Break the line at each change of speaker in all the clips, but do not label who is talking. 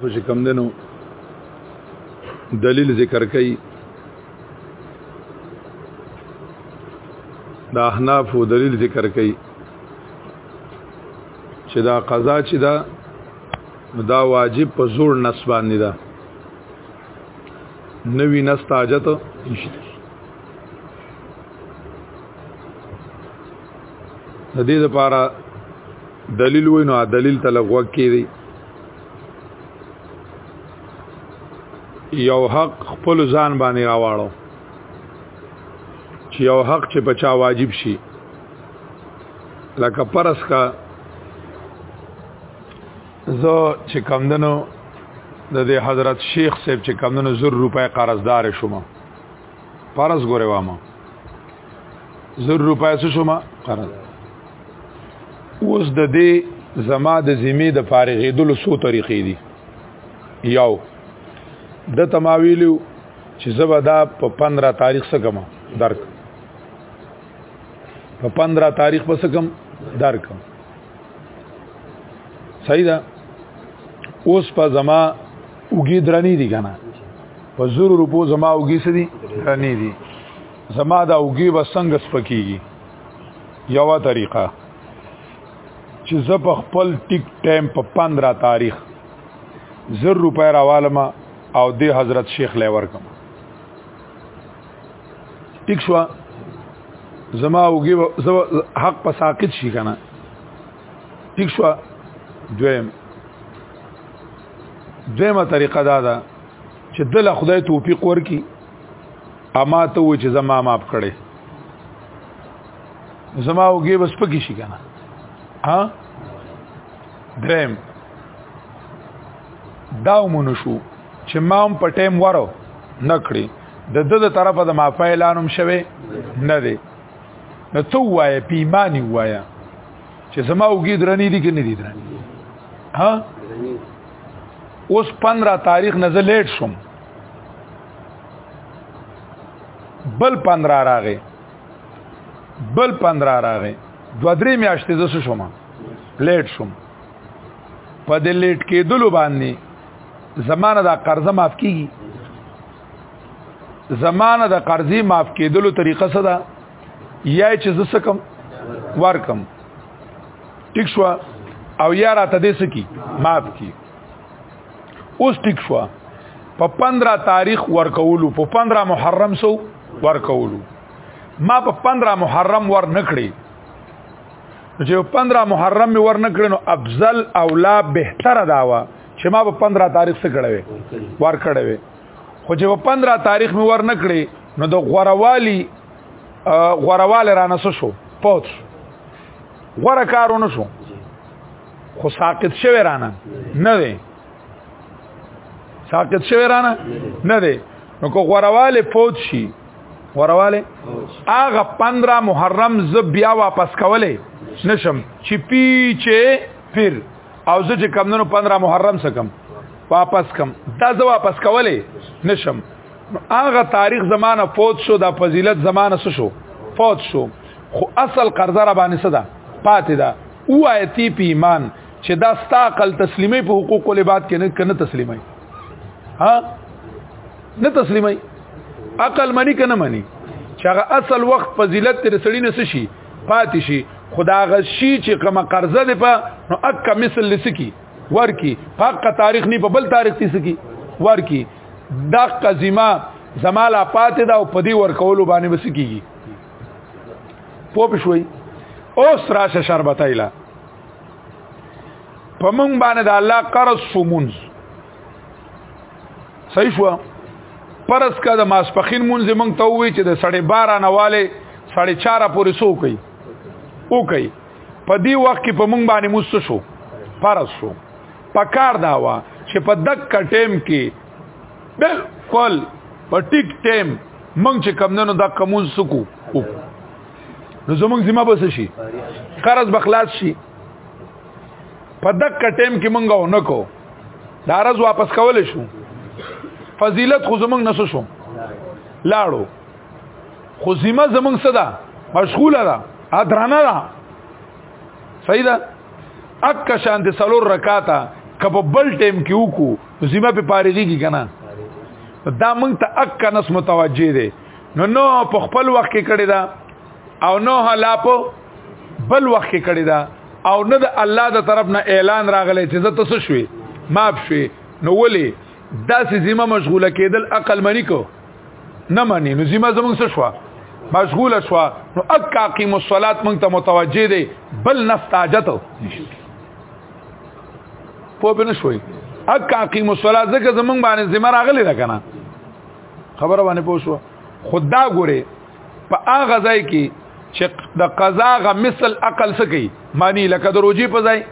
خو چې کم دنو دلیل ذکر کوي د احناف او دلیل ذکر کوي چې دا قضا چې دا دا واجب په زور نس باندې ده نوی نس تاجت نشته د دې لپاره دلیل وینو دلیل تلغوه کړي یو حق خپل ځان باندې راواړو چې یو حق چې بچا واجب شي لکه پرس کا زه چې کمدنو د دې حضرت شیخ صاحب چې کمدنو زر روپۍ قرضدار شوم فرض ګوره وامه زر روپای څه شوما قرض اوس د دې زما د ذمه د فارغېدلو سو طریقې دي یو د تماویلو چې زبا دا په 15 تاریخ سره کوم درک په 15 تاریخ په سره کوم درک صحیح ده اوس په زما وګي درنی دي کنه په زور روپو زما وګي سدي درنی دي زما دا وګي وسنګ سپکیږي یو طریقه چې زه په خپل ټیک ټایم په 15 تاریخ زر روپۍ راوالم او د حضرت شیخ لور کوم ټیک شو زما وګي حق په ساقط شي کنه ټیک شو دویم دویمه طریقه دا ده چې دل خدای توفیق ورکي اما ته و چې زما ماپ کړي زما وګي بس پکې شي کنه ها درم دا مونږ شو چې ما هم په ټیم ورو نکړي د د د طرفه د معافی اعلانوم شوه نه دی نو تو وای پیمانی وای چې زما وګی درنی دي کې نه دي درنی ها اوس 15 تاریخ نه زلیټ شوم بل 15 راغې بل 15 راغې دو درې میاشتې زسو شوم لیټ شوم په دې لیټ کېدلو باندې زمانه دا قرضه معاف کیږي زمانه د قرضې معاف کېدلو طریقه څه ده یا چې زسکم ورکم ټیک شو او یا راته دې سکی مات کی اوس ټیک شو په 15 تاریخ ورکولو په 15 محرم سو ورکولو ما په 15 محرم ور نکړي چې 15 محرم می ور نکړي نو افضل اولا بهتره داوا چې ما په 15 تاریخ څخه کړه وي ور کړه وي خو چې په 15 تاریخ می ور نکړي نو د غوروالي غورواله رانه شو پوت غوره کارونه شو خو ساقط شوی رانه نه دی ساقط شوی رانه نه دی نو کو غورواله پوت شي غورواله هغه 15 محرم ز بیا واپس کوله نشم چې پیچه پیر او زه چې کمندونو 15 محرم سکم واپس کم دا زه واپس کوله نشم هغه تاریخ زمانہ فوت شو دا فضیلت زمانہ سو شو فوت شو خو اصل قرضه را باندې صدا پاتې دا او آیتی په ایمان چې دا ستا عقل تسلیمي په حقوق ول بعد کې نه کنه تسلیمي ها نه تسلیمي عقل منی کنه منی چې هغه اصل وخت فضیلت تر سړی نه شي پاتې شي خدا غشي چې کومه قرضه ده په نو اک مثل لسکی ورکی پاک تاریخ نه په بل تاریخ تي سکی ورکی دا قزما زماله پاتې دا او پدی ورکولو باندې بس کیږي پوه شوي اوس راشه شربت ایلا په مونږ باندې د الله قرض سومونز صحیح شو پرس کا د ماسپخین مونږ مونږ ته وی چې د 12:30 نواله 4:30 پورې سو کوي او کوي په دې وخت کې په مونږ باندې مست شو فرض شو پکار دا وا چې په دک ټیم کې بالکل په ټیک ټیم مونږ چې کمندونو دا کومون سکو نو زمونږ ذمہ بس شي قرض بخلاص شي په دک ټیم کې مونږ ونکو دا رز واپس کول شو فضیلت خو زمونږ نسو شو لاړو خو ذمہ زمونږ صدا مشغوله ده ادرانه ده صحیح ده اک شان د سلور رکاته کپ بل ټیم کې وکړو ذمہ په پارېږي کی کنه دا مونږ ته اک نس متوجه دي نو نو په خپل وخت کې کړی دا او نو هلا په بل وخت کې کړی دا او نه د الله د طرف نه اعلان راغلی چې زه تاسو شوي ماف شوي نو ولي دا سي ذمہ مشغوله کېدل عقل منی کو نه مانی نو زما زمونږ څه شو مشغوله شو نو اک اقیم الصلات مونږ ته متوجه دی بل نستاجت په بن شوي اک اقیم الصلات زکه زمونږ باندې ذمہ راغلی نه کنه خبره باندې پوښو خدا ګوره په هغه ځای کې چې د قضا غ مثل عقل سکی معنی لکه د روزي په ځای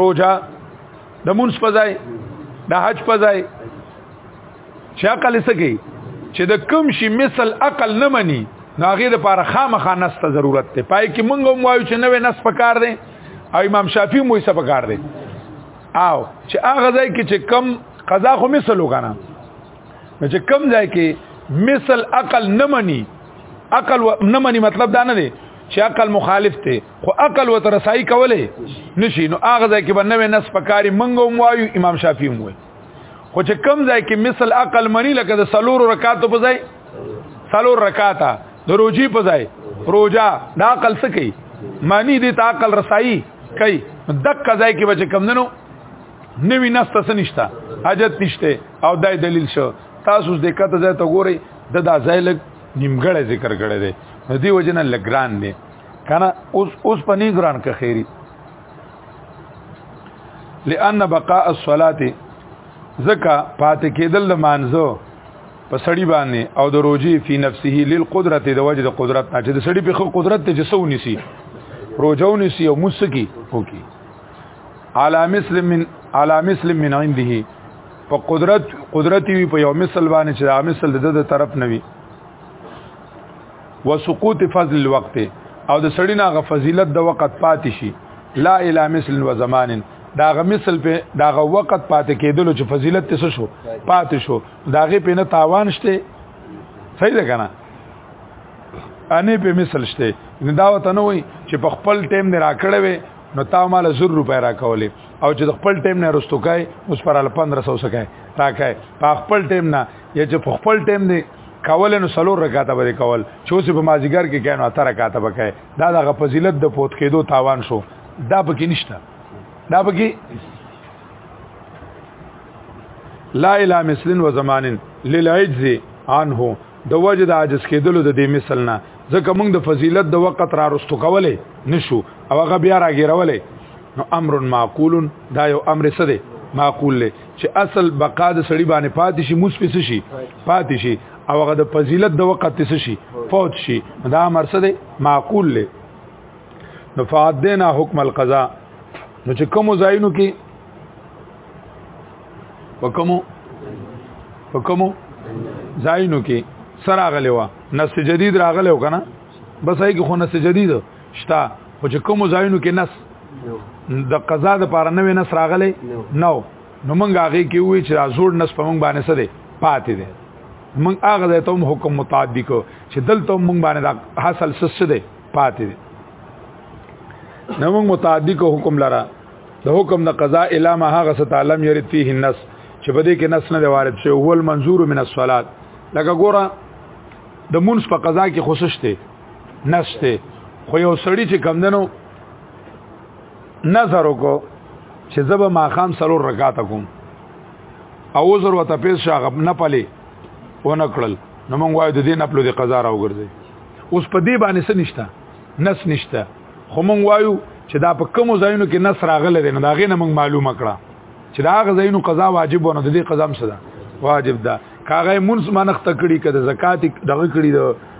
روزه د مونږ په ځای د حج په ځای چې عقل څه کوي چې د کم شي مثل عقل نه مني نو هغه د پاره خامخا نس ته ضرورت دی پای کې مونږ هم وایو چې نوې نس پکار دی او امام شافعي مو یې څه پکار دی او چې هغه ځای کې چې کم قضا خو مثل وکنه نو چې کم ځای کې مثل عقل نه مني عقل نه مني مطلب دا نه دی چې عقل مخالف دی خو عقل وترسای کولای نشي نو هغه ځای کې باندې نس پکاري منګو موایو امام شافعي موایي خو چې کم ځای کې مثل عقل منی لکه د سلور رکعاتو په ځای سلور رکعاته د روجي په ځای روجا دا عقل څه کوي معنی دې ته عقل رسایي کوي دک ځای کې بچ کم ننو نوی نس تاسو نشتا حاجت نشته او دای دلیل شو تاسو دې کته ځای ته ګوري د دا ځای لګ نیمګړی ذکر کړی دی دی وجنه لګران دی کنه اوس اوس پنی ګران که خیری لئن بقاء الصلاه زکا پات کېدل د مانزو په سړی باندې او د روجي فی نفسه للقدرت د وجد قدرت نه چې د سړی په قدرت ته جسو نسی روجو نسی او مسکی وکي علی مسلم من علی مسلم من عنده په قدرت قدرت وی په یو مثل باندې چې د مثل د طرف نه وی وسقوط فضل الوقت او د سړی نه غ فضیلت د وخت پاتې شي لا اله مثل و زمان دا غ مثل په دا غ وخت پاتې کېدل چې فضیلت څه شو پاتې شو دا غ په نه تاوان شته صحیح ده کنه انې په مثل شته نه دا وته نه وای چې په خپل ټیم نه راکړې وي نو تا مال زر روپۍ راکولې او چې خپل ټیم نه رستو کای اوس پر 1500 سکای راکای په خپل ټیم نه یا چې په خپل ټیم نه کول نو سلور رکعاته به کول چوسې په مازیګر کې کینو اته رکعاته به کوي دا د فضیلت د پوت کېدو تاوان شو دا پکې نشته دا پکې لا اله مثلن و زمانن للعجز عنه د وجه د عاجز کېدلو د دې مثال نه ځکه موږ د فضیلت د وخت را رستو کولې نشو او هغه بیا راګیرولې نو امر معقول دا یو امر څه دی معقول له چې اصل بقا د سړی باندې پاتې شي موس پس شي پاتې شي او هغه د فضیلت د وخت تس شي فوت شي دا مرصد معقول له نو فعدنا حکم القضاء نو چې کوم زاینو کې وکمو وکمو زاینو کې سره غلې و نس جدید راغلې و کنه بس هي کې خو نس جدید شتا خو چې کوم ځایونو کې نس د قضا د پاره نوې نس راغلې نو نو موږ هغه کې وی چې زوړ نس په موږ باندې سره پاتې دي موږ هغه ته هم حکم متعدی کو چې دلته موږ باندې حاصل سس دي پاتې دي نو موږ متعدی کو حکم لره د حکم د قضا الا ما هغه ستعلم يرد فيه النس چې بده کې نس نه وارد شي هو المنظور من الصلاه لکه ګوره د مونږ په قضا کې خوشش ته نشته خو یو سړی چې کم دنو نظر وکړو چې زب ما خام سرور رکعات کوم او وزر وته پیس شغب نه پلي و نه کړل نو مونږ وایو د دین خپل د قضا راو ګرځي اوس په دې باندې څه نشته نس نشته خو مونږ وایو چې دا په کوم ځایونو کې نس راغله دي نو دا غي نه مونږ معلومه کړه چې دا غ ځایونو قضا واجب ونه د دې قضا هم څه ده واجب ده کاغه مونږ منخت کړي کده زکات دغه کړي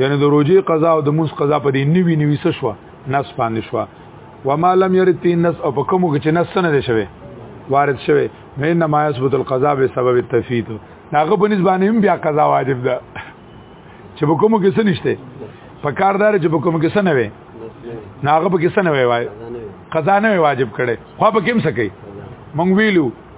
یعنی د روزي قضا او د موس قضا په دې نیوی نیوی څه شو نس باندې شو و ما لم يرد فی النس او په کوم کې چې نس نه شوی وارد شوی نو انما یثبت القضاء به سبب التفیت هغه په نسبت هم بیا قضا واجب ده چې په کوم کې څه نشته په کاردار چې په کوم کې څه نه وي ناغه په کې څه نه وي قضا نه واجب کړي خو په کوم څه کوي مونږ ویلو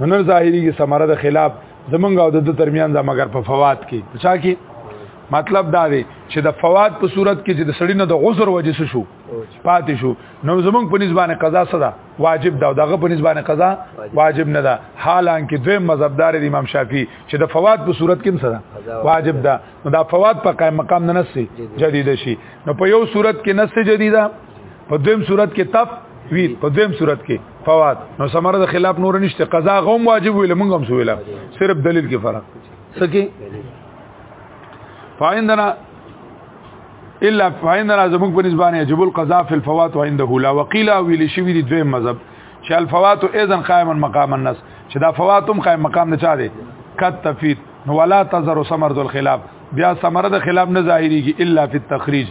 نن ظاهري کې سمره د خلاف زمونږ او د ترمیان دا مگر په فواد کې پچا کې مطلب دا دی چې د فواد په صورت کې چې د سړی نه د غسر وجه شو پاتې شو نو زمونږ په نسبانه قضا صدا واجب دا دغه په نسبانه قضا واجب نه ده حالانکه دوی مذهبدار دی امام شافعي چې د فواد په صورت کې صدا واجب ده نو دا فواد په قائم مقام نه نسي جديد شي نو په یو صورت کې نسي جديده په دیم صورت کې تف ویل په دیم صورت کې فوات نو سمره د خلاف نور نشته قضا غوم واجب ویل مونږ هم سویل صرف دلیل کې فرق سکی فایندنا الا فایندنا زموږ په نسبانه یجب القضاء فی الفوات وعنده لا وقیل ویل شوی دی دویم مذهب چې الفوات اذا قائما مقام الناس چې دا فواتم قائم مقام نه چا دی کت تفید نو ولا تزر سمر ذل خلاف بیا سمر د خلاف نه ظاهریږي الا فی التخریج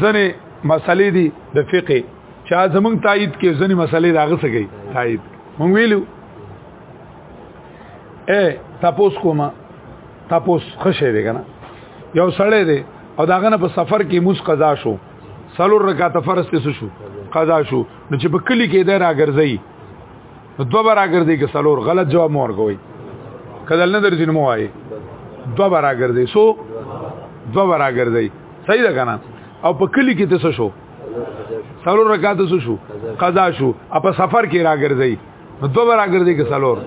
ځنې مسلې دي د فقه چا زمونږ تایید کې ځنې مسلې راغې سګي تایید مونږ ویلو اے تاسو کومه تاسو خشه دی کنه یو سړی دی او داغه نه په سفر کې موس قضا شو سلور رکعات فرض ته شو قضا شو نو چې په کلی کې دی راګرځي دو برا ګرځي که سلور غلط جواب مور کوي کدل نه درځي نو وایي دو برا ګرځي سو دو برا ګرځي صحیح ده کنه او په کلی کې ته شو سلور رکعات سو شو قضا شو اپ سفر کې را ګرځي نو دو برا ګرځي که سلور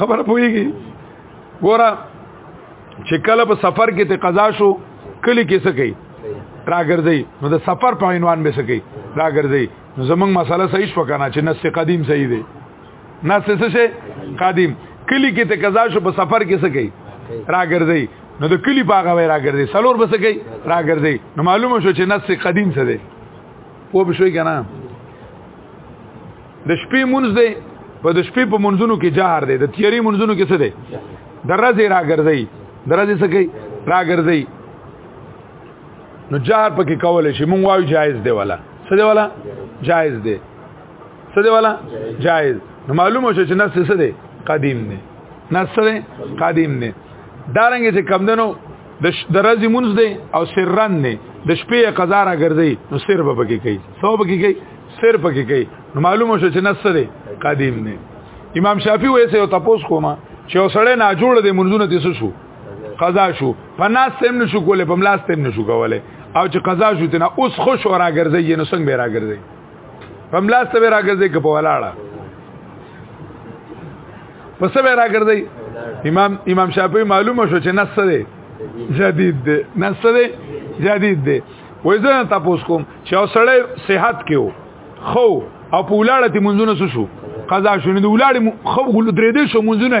خبره پويږي ګوره چې کله په سفر کې ته قضا شو کلی کې څه کوي را ګرځي نو د سفر په عنوان به څه کوي را ګرځي نو زمونږ مسله صحیح شو کنه چې نس قدیم صحیح دی نس څه شي قدیم کلی کې ته قضا شو په سفر کې څه کوي راګرځي نو د کلی باغه وای راګرځي سلور بس کوي راګرځي نو معلومه شو چې نس قدیم څه دی پوه به شوي کنه د شپې مونږ دی په د شپې په منځونو کې جهر دی د تیری منځونو کې څه دی درځي راګرځي درځي څه کوي راګرځي نو جهر پکې کول شي مونږ وایو جایز دی ولا څه دی ولا جائز دی څه دی ولا جائز نو معلومه شو چې نفس څه دی قدیم دی نفس دی قدیم دی دارنګ چې کم دنو د درځي مونږ دی او سرن دی د شپې قضا را ګرځي نو سر به پکې کوي سو پکې کوي سر پکې کوي نو معلومه شو چې نفس دی قدیم دی امام شافعي وایي چې تاسو کومه چې وسړې نه جوړ دي منځونه تاسو شو قضا شو پناس تم نشو کوله په ملاس تم نشو کوله او چې قضا شو تنه اوس خوش ورا ګرځي نو څنګه به را ګرځي په ملاس ته را ګرځي که په ولاړه په څه به را ګرځي امام امام شافعي معلومه شو چې نص ده جدید ده نص ده جدید ده وای زه تاسو کوم چې اوسړی صحت کې وو خو او په ولاړه تی منځونه شو قضا شونه دی ولاړې خو غل درې دې شو منځونه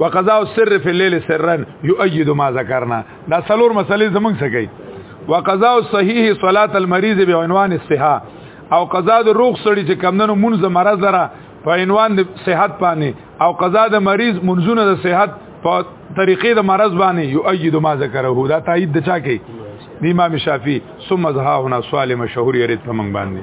وقضاء السر في الليل سرا يؤيد ما ذكرنا دا څلور مسلې زمونږ څه کوي وقضاء الصحيح صلاه المريض بعنوان الصحه او قضاء د روغ سړي چې کمندونو منځ مرز لره په عنوان د صحت باندې او قضاء د مریض منځونه د صحت په طریقې د مرز باندې يؤيد ما ذكره دا تایید د چا کوي د امام شافعي ثم ذهاهنا سوال مشهور یریت په منګ باندې